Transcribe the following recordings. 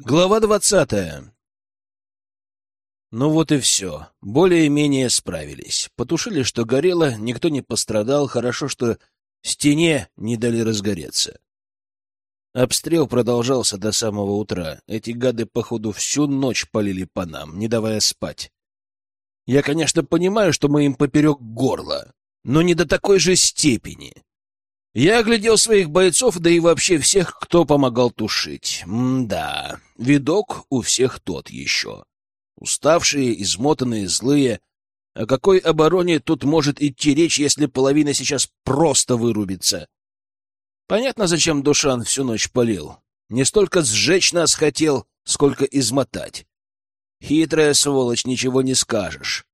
Глава двадцатая. Ну вот и все. Более-менее справились. Потушили, что горело, никто не пострадал. Хорошо, что стене не дали разгореться. Обстрел продолжался до самого утра. Эти гады, походу, всю ночь полили по нам, не давая спать. Я, конечно, понимаю, что мы им поперек горла, но не до такой же степени. Я оглядел своих бойцов, да и вообще всех, кто помогал тушить. М-да, видок у всех тот еще. Уставшие, измотанные, злые. О какой обороне тут может идти речь, если половина сейчас просто вырубится? Понятно, зачем Душан всю ночь полил. Не столько сжечь нас хотел, сколько измотать. Хитрая сволочь, ничего не скажешь.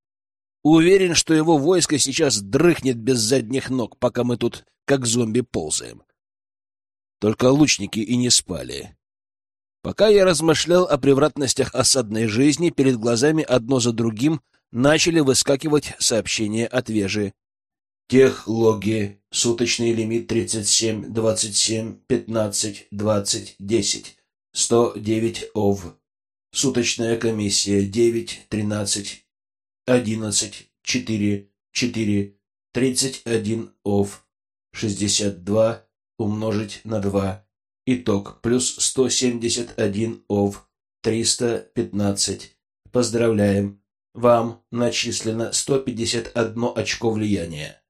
Уверен, что его войско сейчас дрыхнет без задних ног, пока мы тут как зомби ползаем. Только лучники и не спали. Пока я размышлял о превратностях осадной жизни, перед глазами одно за другим начали выскакивать сообщения от Вежи. Техлоги. Суточный лимит 37, 27, 15, 20, 10. 109 ОВ. Суточная комиссия 9, 13, одиннадцать, четыре, четыре, тридцать один ов, шестьдесят два умножить на два. Итог плюс сто семьдесят один ов, триста пятнадцать. Поздравляем! Вам начислено сто пятьдесят одно очко влияния.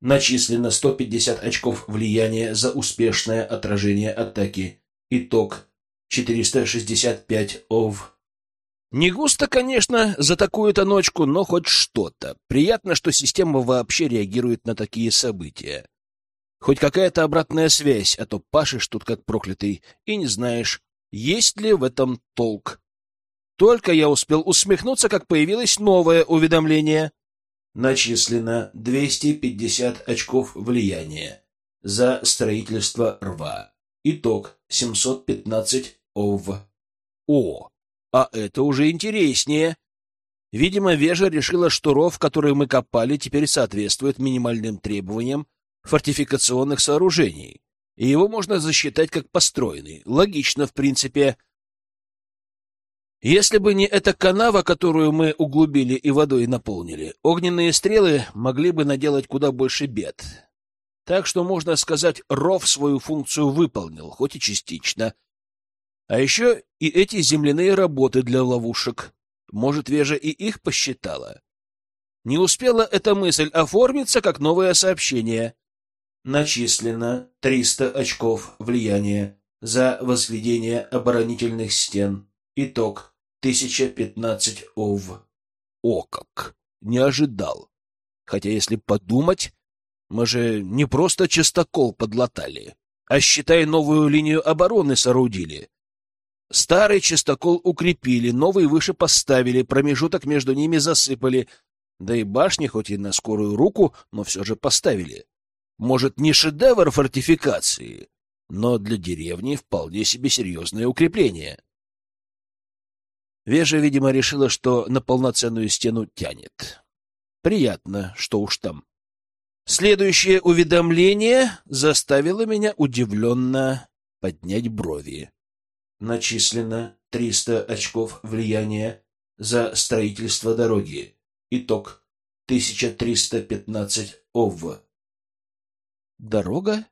Начислено сто пятьдесят очков влияния за успешное отражение атаки. Итог четыреста шестьдесят пять ов. Не густо, конечно, за такую-то ночку, но хоть что-то. Приятно, что система вообще реагирует на такие события. Хоть какая-то обратная связь, а то пашешь тут как проклятый и не знаешь, есть ли в этом толк. Только я успел усмехнуться, как появилось новое уведомление. Начислено 250 очков влияния за строительство рва. Итог 715 ОВ. О! А это уже интереснее. Видимо, Вежа решила, что ров, который мы копали, теперь соответствует минимальным требованиям фортификационных сооружений, и его можно засчитать как построенный. Логично, в принципе. Если бы не эта канава, которую мы углубили и водой наполнили, огненные стрелы могли бы наделать куда больше бед. Так что, можно сказать, ров свою функцию выполнил, хоть и частично — а еще и эти земляные работы для ловушек. Может, Вежа и их посчитала? Не успела эта мысль оформиться, как новое сообщение. Начислено 300 очков влияния за возведение оборонительных стен. Итог 1015 ОВ. О как! Не ожидал. Хотя, если подумать, мы же не просто частокол подлатали, а, считай, новую линию обороны соорудили. Старый чистокол укрепили, новый выше поставили, промежуток между ними засыпали. Да и башни, хоть и на скорую руку, но все же поставили. Может, не шедевр фортификации, но для деревни вполне себе серьезное укрепление. Вежа, видимо, решила, что на полноценную стену тянет. Приятно, что уж там. Следующее уведомление заставило меня удивленно поднять брови начислено 300 очков влияния за строительство дороги. Итог 1315 ОВ. Дорога?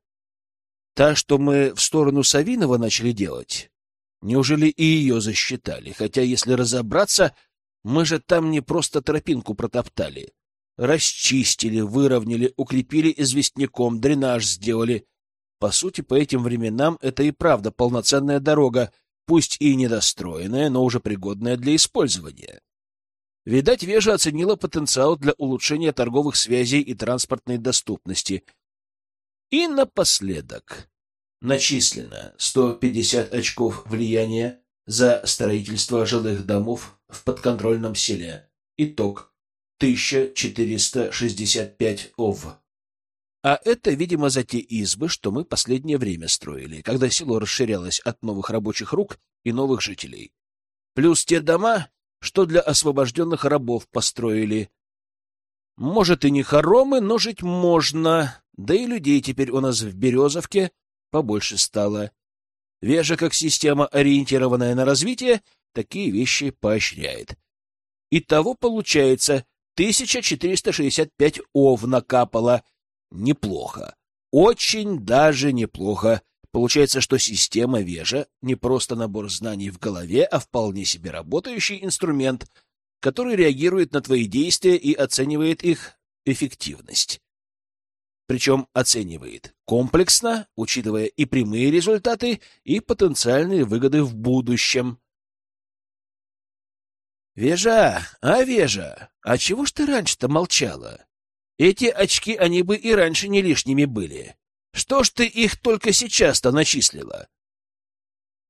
Та, что мы в сторону Савинова начали делать? Неужели и ее засчитали? Хотя, если разобраться, мы же там не просто тропинку протоптали. Расчистили, выровняли, укрепили известняком, дренаж сделали. По сути, по этим временам это и правда полноценная дорога, пусть и недостроенная, но уже пригодная для использования. Видать, Вежа оценила потенциал для улучшения торговых связей и транспортной доступности. И напоследок. Начислено 150 очков влияния за строительство жилых домов в подконтрольном селе. Итог 1465 ОВ. А это, видимо, за те избы, что мы последнее время строили, когда село расширялось от новых рабочих рук и новых жителей. Плюс те дома, что для освобожденных рабов построили. Может, и не хоромы, но жить можно. Да и людей теперь у нас в Березовке побольше стало. Вежа, как система, ориентированная на развитие, такие вещи поощряет. Итого получается 1465 ов накапало. Неплохо. Очень даже неплохо. Получается, что система Вежа не просто набор знаний в голове, а вполне себе работающий инструмент, который реагирует на твои действия и оценивает их эффективность. Причем оценивает комплексно, учитывая и прямые результаты, и потенциальные выгоды в будущем. «Вежа, а, Вежа, а чего ж ты раньше-то молчала? Эти очки, они бы и раньше не лишними были. Что ж ты их только сейчас-то начислила?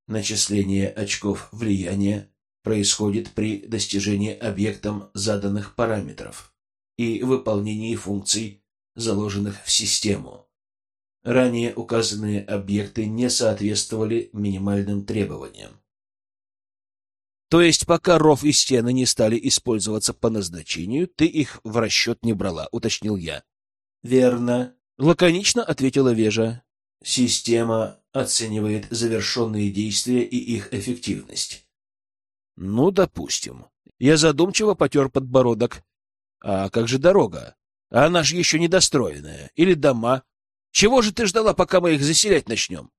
Начисление очков влияния происходит при достижении объектом заданных параметров и выполнении функций, заложенных в систему. Ранее указанные объекты не соответствовали минимальным требованиям. То есть, пока ров и стены не стали использоваться по назначению, ты их в расчет не брала, уточнил я. Верно. — лаконично ответила Вежа. «Система оценивает завершенные действия и их эффективность». «Ну, допустим. Я задумчиво потер подбородок. А как же дорога? Она же еще недостроенная. Или дома? Чего же ты ждала, пока мы их заселять начнем?»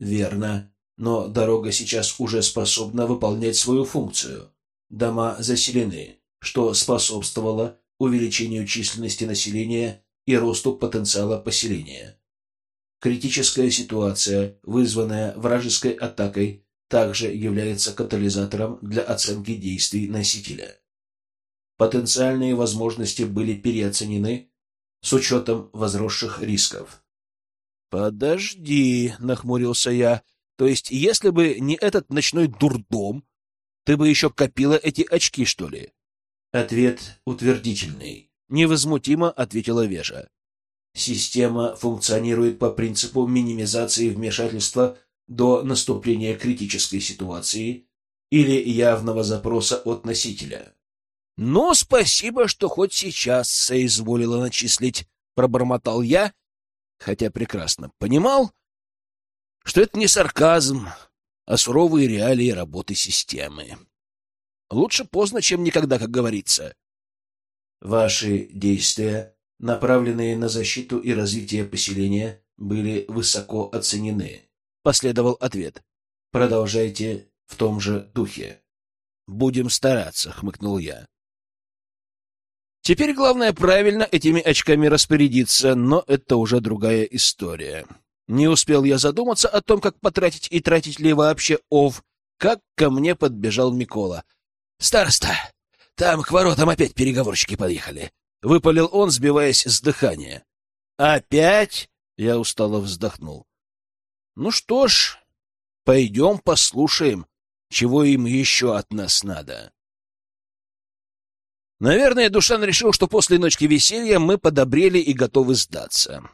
«Верно. Но дорога сейчас уже способна выполнять свою функцию. Дома заселены, что способствовало увеличению численности населения и росту потенциала поселения. Критическая ситуация, вызванная вражеской атакой, также является катализатором для оценки действий носителя. Потенциальные возможности были переоценены с учетом возросших рисков. «Подожди», — нахмурился я, — «то есть если бы не этот ночной дурдом, ты бы еще копила эти очки, что ли?» Ответ утвердительный. — невозмутимо ответила Вежа. «Система функционирует по принципу минимизации вмешательства до наступления критической ситуации или явного запроса от носителя». «Ну, спасибо, что хоть сейчас соизволила начислить», — пробормотал я, хотя прекрасно понимал, что это не сарказм, а суровые реалии работы системы. Лучше поздно, чем никогда, как говорится. Ваши действия, направленные на защиту и развитие поселения, были высоко оценены. Последовал ответ. Продолжайте в том же духе. Будем стараться, хмыкнул я. Теперь главное правильно этими очками распорядиться, но это уже другая история. Не успел я задуматься о том, как потратить и тратить ли вообще ов, как ко мне подбежал Микола. «Староста, там к воротам опять переговорщики подъехали. Выпалил он, сбиваясь с дыхания. Опять? Я устало вздохнул. Ну что ж, пойдем послушаем, чего им еще от нас надо. Наверное, Душан решил, что после ночки веселья мы подобрели и готовы сдаться.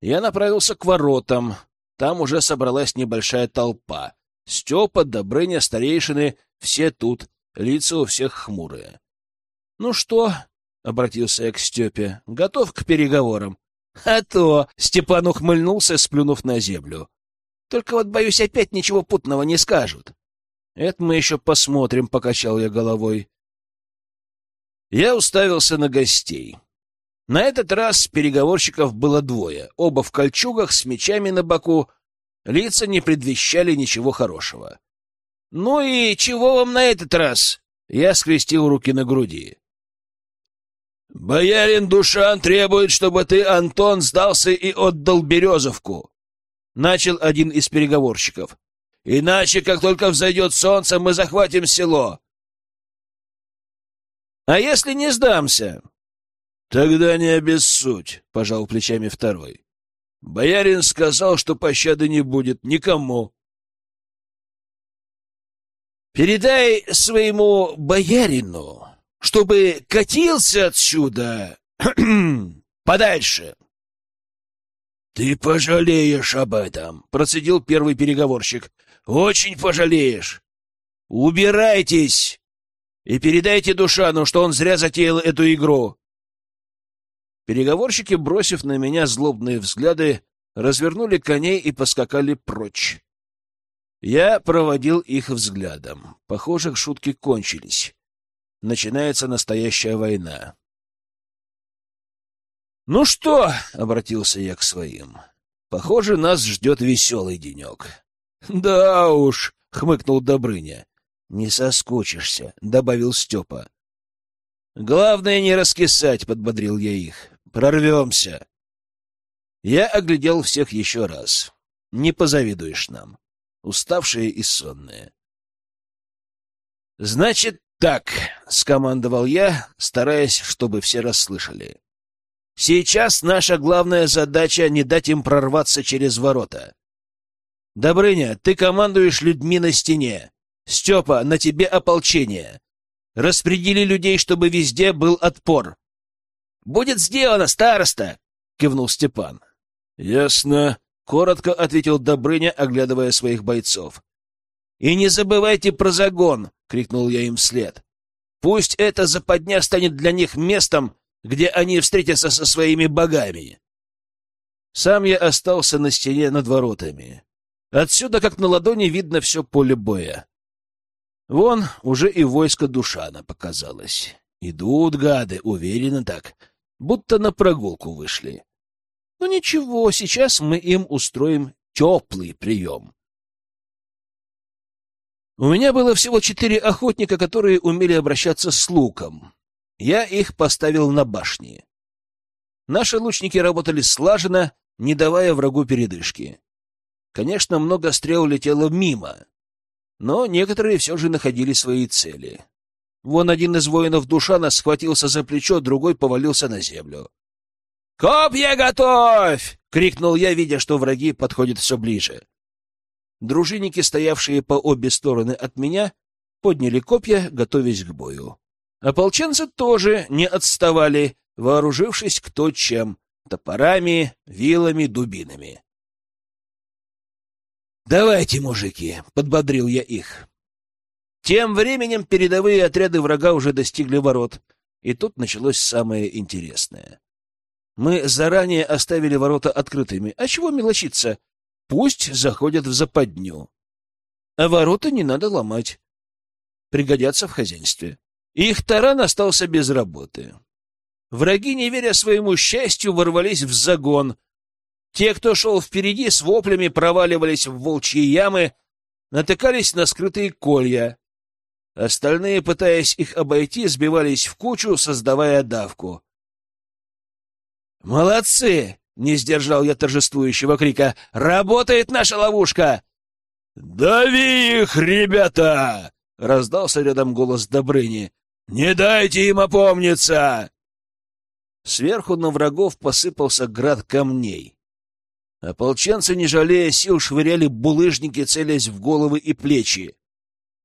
Я направился к воротам. Там уже собралась небольшая толпа. Степа, Добрыня, старейшины — все тут. Лица у всех хмурые. — Ну что? — обратился я к Степе. — Готов к переговорам? — А то! — Степан ухмыльнулся, сплюнув на землю. — Только вот, боюсь, опять ничего путного не скажут. — Это мы еще посмотрим, — покачал я головой. Я уставился на гостей. На этот раз переговорщиков было двое, оба в кольчугах с мечами на боку, лица не предвещали ничего хорошего. «Ну и чего вам на этот раз?» Я скрестил руки на груди. «Боярин Душан требует, чтобы ты, Антон, сдался и отдал Березовку», — начал один из переговорщиков. «Иначе, как только взойдет солнце, мы захватим село». «А если не сдамся?» «Тогда не обессудь», — пожал плечами второй. «Боярин сказал, что пощады не будет никому». Передай своему боярину, чтобы катился отсюда подальше. — Ты пожалеешь об этом, — процедил первый переговорщик. — Очень пожалеешь. Убирайтесь и передайте Душану, что он зря затеял эту игру. Переговорщики, бросив на меня злобные взгляды, развернули коней и поскакали прочь. Я проводил их взглядом. Похоже, шутки кончились. Начинается настоящая война. «Ну что?» — обратился я к своим. «Похоже, нас ждет веселый денек». «Да уж», — хмыкнул Добрыня. «Не соскучишься», — добавил Степа. «Главное не раскисать», — подбодрил я их. «Прорвемся». Я оглядел всех еще раз. Не позавидуешь нам уставшие и сонные. «Значит так», — скомандовал я, стараясь, чтобы все расслышали. «Сейчас наша главная задача — не дать им прорваться через ворота. Добрыня, ты командуешь людьми на стене. Степа, на тебе ополчение. Распредели людей, чтобы везде был отпор». «Будет сделано, староста!» — кивнул Степан. «Ясно», — коротко ответил Добрыня, оглядывая своих бойцов. «И не забывайте про загон!» — крикнул я им вслед. «Пусть эта западня станет для них местом, где они встретятся со своими богами!» Сам я остался на стене над воротами. Отсюда, как на ладони, видно все поле боя. Вон уже и войско Душана показалось. Идут гады, уверенно так, будто на прогулку вышли. Ну ничего, сейчас мы им устроим теплый прием. У меня было всего четыре охотника, которые умели обращаться с луком. Я их поставил на башни. Наши лучники работали слаженно, не давая врагу передышки. Конечно, много стрел летело мимо, но некоторые все же находили свои цели. Вон один из воинов Душана схватился за плечо, другой повалился на землю. «Копья готовь!» — крикнул я, видя, что враги подходят все ближе. Дружинники, стоявшие по обе стороны от меня, подняли копья, готовясь к бою. Ополченцы тоже не отставали, вооружившись кто чем — топорами, вилами, дубинами. «Давайте, мужики!» — подбодрил я их. Тем временем передовые отряды врага уже достигли ворот, и тут началось самое интересное. Мы заранее оставили ворота открытыми. А чего мелочиться? Пусть заходят в западню. А ворота не надо ломать. Пригодятся в хозяйстве. Их таран остался без работы. Враги, не веря своему счастью, ворвались в загон. Те, кто шел впереди, с воплями проваливались в волчьи ямы, натыкались на скрытые колья. Остальные, пытаясь их обойти, сбивались в кучу, создавая давку. «Молодцы!» — не сдержал я торжествующего крика. «Работает наша ловушка!» «Дави их, ребята!» — раздался рядом голос Добрыни. «Не дайте им опомниться!» Сверху на врагов посыпался град камней. Ополченцы, не жалея сил, швыряли булыжники, целясь в головы и плечи.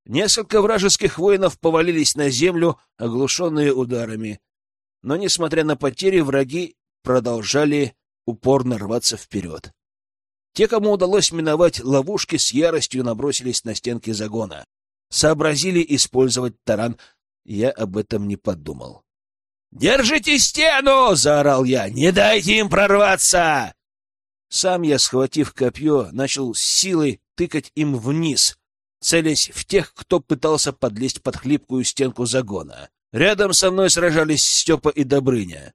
Несколько вражеских воинов повалились на землю, оглушенные ударами. Но, несмотря на потери, враги продолжали упорно рваться вперед. Те, кому удалось миновать ловушки, с яростью набросились на стенки загона. Сообразили использовать таран. Я об этом не подумал. «Держите стену!» — заорал я. «Не дайте им прорваться!» Сам я, схватив копье, начал с силой тыкать им вниз, целясь в тех, кто пытался подлезть под хлипкую стенку загона. Рядом со мной сражались Степа и Добрыня.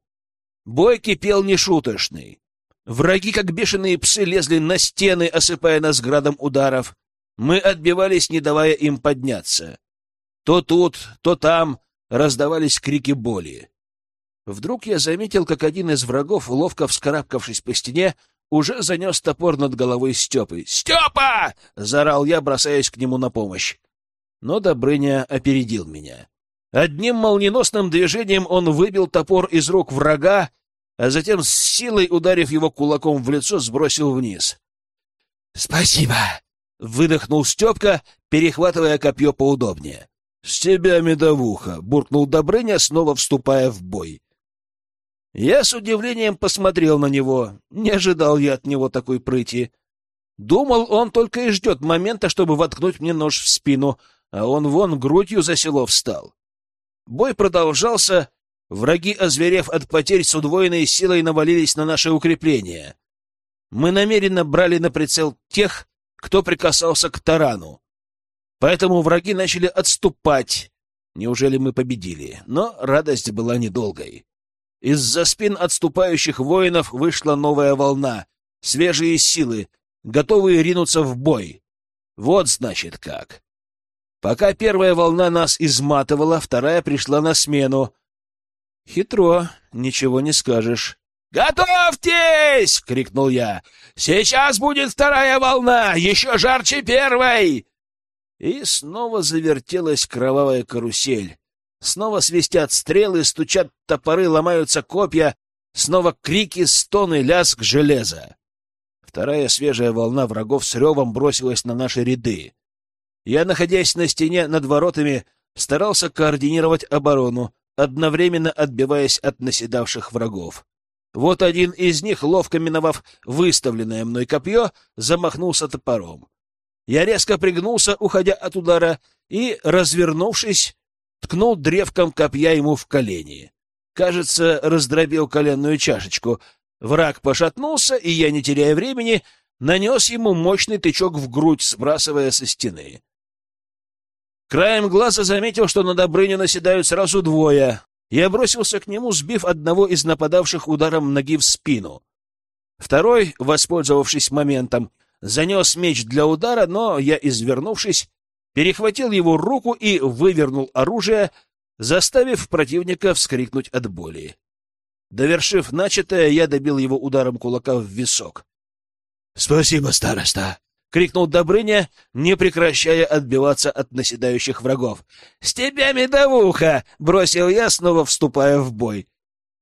Бой кипел нешуточный. Враги, как бешеные псы, лезли на стены, осыпая нас градом ударов. Мы отбивались, не давая им подняться. То тут, то там раздавались крики боли. Вдруг я заметил, как один из врагов, ловко вскарабкавшись по стене, уже занес топор над головой Степы. «Степа!» — заорал я, бросаясь к нему на помощь. Но Добрыня опередил меня. Одним молниеносным движением он выбил топор из рук врага, а затем с силой, ударив его кулаком в лицо, сбросил вниз. «Спасибо!» — выдохнул Степка, перехватывая копье поудобнее. «С тебя медовуха!» — буркнул Добрыня, снова вступая в бой. Я с удивлением посмотрел на него. Не ожидал я от него такой прыти. Думал, он только и ждет момента, чтобы воткнуть мне нож в спину, а он вон грудью за село встал. Бой продолжался, враги, озверев от потерь, с удвоенной силой навалились на наши укрепления. Мы намеренно брали на прицел тех, кто прикасался к тарану. Поэтому враги начали отступать. Неужели мы победили? Но радость была недолгой. Из-за спин отступающих воинов вышла новая волна, свежие силы, готовые ринуться в бой. Вот значит как. Пока первая волна нас изматывала, вторая пришла на смену. Хитро, ничего не скажешь. «Готовьтесь!» — крикнул я. «Сейчас будет вторая волна, еще жарче первой!» И снова завертелась кровавая карусель. Снова свистят стрелы, стучат топоры, ломаются копья. Снова крики, стоны, лязг железа. Вторая свежая волна врагов с ревом бросилась на наши ряды. Я, находясь на стене над воротами, старался координировать оборону, одновременно отбиваясь от наседавших врагов. Вот один из них, ловко миновав выставленное мной копье, замахнулся топором. Я резко пригнулся, уходя от удара, и, развернувшись, ткнул древком копья ему в колени. Кажется, раздробил коленную чашечку. Враг пошатнулся, и я, не теряя времени, нанес ему мощный тычок в грудь, сбрасывая со стены. Краем глаза заметил, что на Добрыню наседают сразу двое. Я бросился к нему, сбив одного из нападавших ударом ноги в спину. Второй, воспользовавшись моментом, занес меч для удара, но я, извернувшись, перехватил его руку и вывернул оружие, заставив противника вскрикнуть от боли. Довершив начатое, я добил его ударом кулака в висок. — Спасибо, староста! — крикнул Добрыня, не прекращая отбиваться от наседающих врагов. — С тебя медовуха! — бросил я, снова вступая в бой.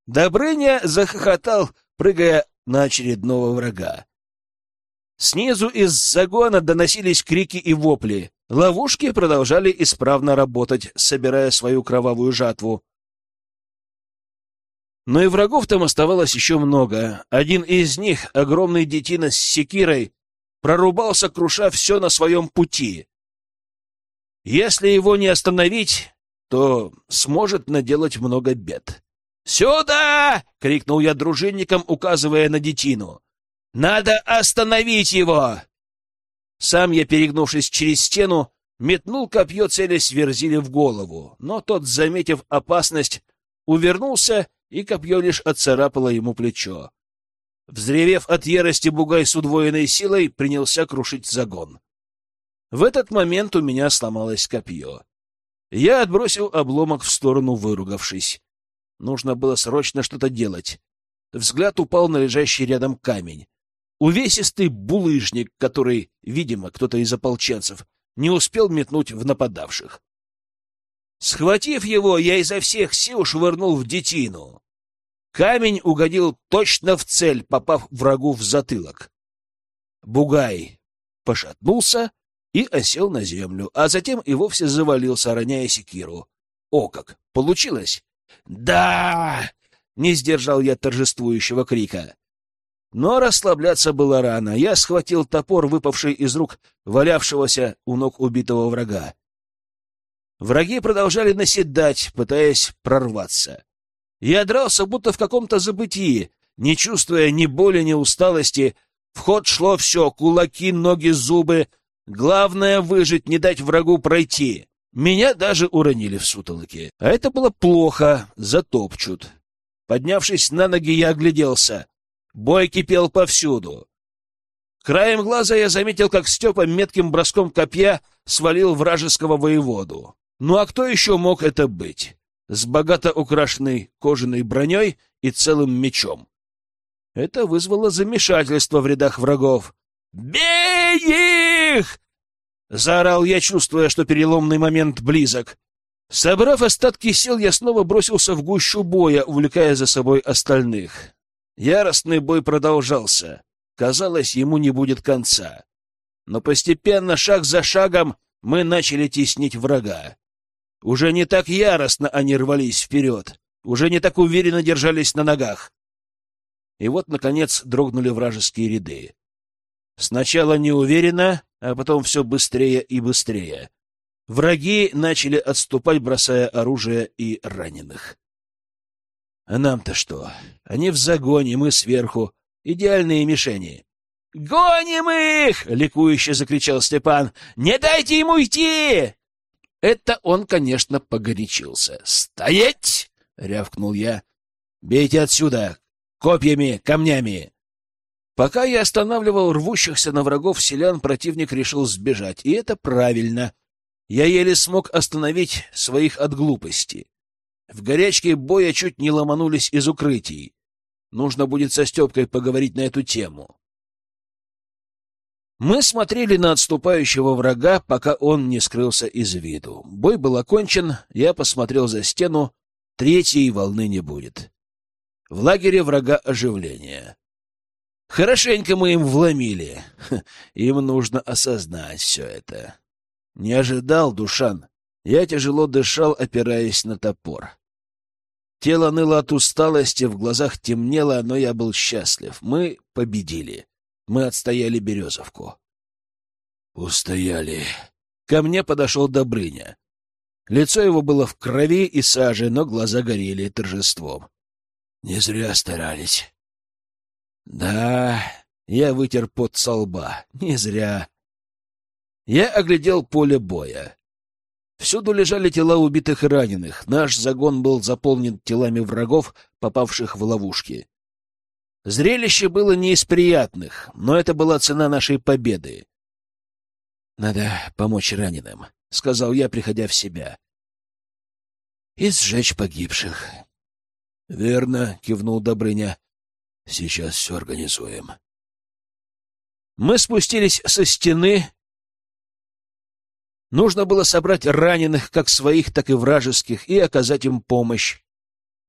Добрыня захохотал, прыгая на очередного врага. Снизу из загона доносились крики и вопли. Ловушки продолжали исправно работать, собирая свою кровавую жатву. Но и врагов там оставалось еще много. Один из них, огромный детина с секирой, прорубался, круша все на своем пути. Если его не остановить, то сможет наделать много бед. «Сюда!» — крикнул я дружинникам, указывая на детину. «Надо остановить его!» Сам я, перегнувшись через стену, метнул копье, целясь Верзиле в голову, но тот, заметив опасность, увернулся, и копье лишь отцарапало ему плечо. Взревев от ярости, бугай с удвоенной силой принялся крушить загон. В этот момент у меня сломалось копье. Я отбросил обломок в сторону, выругавшись. Нужно было срочно что-то делать. Взгляд упал на лежащий рядом камень. Увесистый булыжник, который, видимо, кто-то из ополченцев, не успел метнуть в нападавших. Схватив его, я изо всех сил швырнул в детину. Камень угодил точно в цель, попав врагу в затылок. Бугай пошатнулся и осел на землю, а затем и вовсе завалился, роняя секиру. О как! Получилось? «Да!» — не сдержал я торжествующего крика. Но расслабляться было рано. Я схватил топор, выпавший из рук валявшегося у ног убитого врага. Враги продолжали наседать, пытаясь прорваться. Я дрался, будто в каком-то забытии, не чувствуя ни боли, ни усталости. В ход шло все — кулаки, ноги, зубы. Главное — выжить, не дать врагу пройти. Меня даже уронили в сутолоке. А это было плохо, затопчут. Поднявшись на ноги, я огляделся. Бой кипел повсюду. Краем глаза я заметил, как Степа метким броском копья свалил вражеского воеводу. Ну а кто еще мог это быть? С богато украшенной кожаной броней и целым мечом. Это вызвало замешательство в рядах врагов. «Бей их!» — заорал я, чувствуя, что переломный момент близок. Собрав остатки сил, я снова бросился в гущу боя, увлекая за собой остальных. Яростный бой продолжался. Казалось, ему не будет конца. Но постепенно, шаг за шагом, мы начали теснить врага. Уже не так яростно они рвались вперед, уже не так уверенно держались на ногах. И вот, наконец, дрогнули вражеские ряды. Сначала неуверенно, а потом все быстрее и быстрее. Враги начали отступать, бросая оружие и раненых. А нам-то что? Они в загоне, мы сверху. Идеальные мишени. Гоним их! — ликующе закричал Степан. Не дайте ему идти! Это он, конечно, погорячился. «Стоять!» — рявкнул я. «Бейте отсюда! Копьями, камнями!» Пока я останавливал рвущихся на врагов селян, противник решил сбежать, и это правильно. Я еле смог остановить своих от глупости. В горячке боя чуть не ломанулись из укрытий. Нужно будет со Степкой поговорить на эту тему. Мы смотрели на отступающего врага, пока он не скрылся из виду. Бой был окончен, я посмотрел за стену, третьей волны не будет. В лагере врага оживление. Хорошенько мы им вломили. Им нужно осознать все это. Не ожидал, Душан. Я тяжело дышал, опираясь на топор. Тело ныло от усталости, в глазах темнело, но я был счастлив. Мы победили. Мы отстояли Березовку. Устояли. Ко мне подошел Добрыня. Лицо его было в крови и саже, но глаза горели торжеством. Не зря старались. Да, я вытер пот со лба. Не зря. Я оглядел поле боя. Всюду лежали тела убитых и раненых. Наш загон был заполнен телами врагов, попавших в ловушки. Зрелище было не из приятных, но это была цена нашей победы. «Надо помочь раненым», — сказал я, приходя в себя. «И сжечь погибших». «Верно», — кивнул Добрыня. Сейчас все организуем. Мы спустились со стены. Нужно было собрать раненых, как своих, так и вражеских, и оказать им помощь.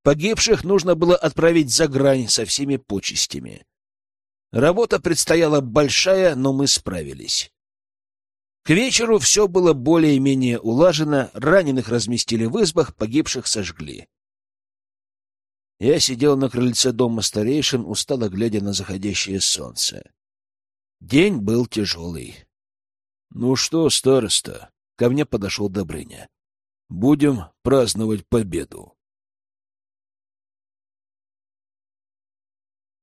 Погибших нужно было отправить за грань со всеми почестями. Работа предстояла большая, но мы справились. К вечеру все было более-менее улажено, раненых разместили в избах, погибших сожгли. Я сидел на крыльце дома старейшин, устало глядя на заходящее солнце. День был тяжелый. — Ну что, староста? — ко мне подошел Добрыня. — Будем праздновать победу.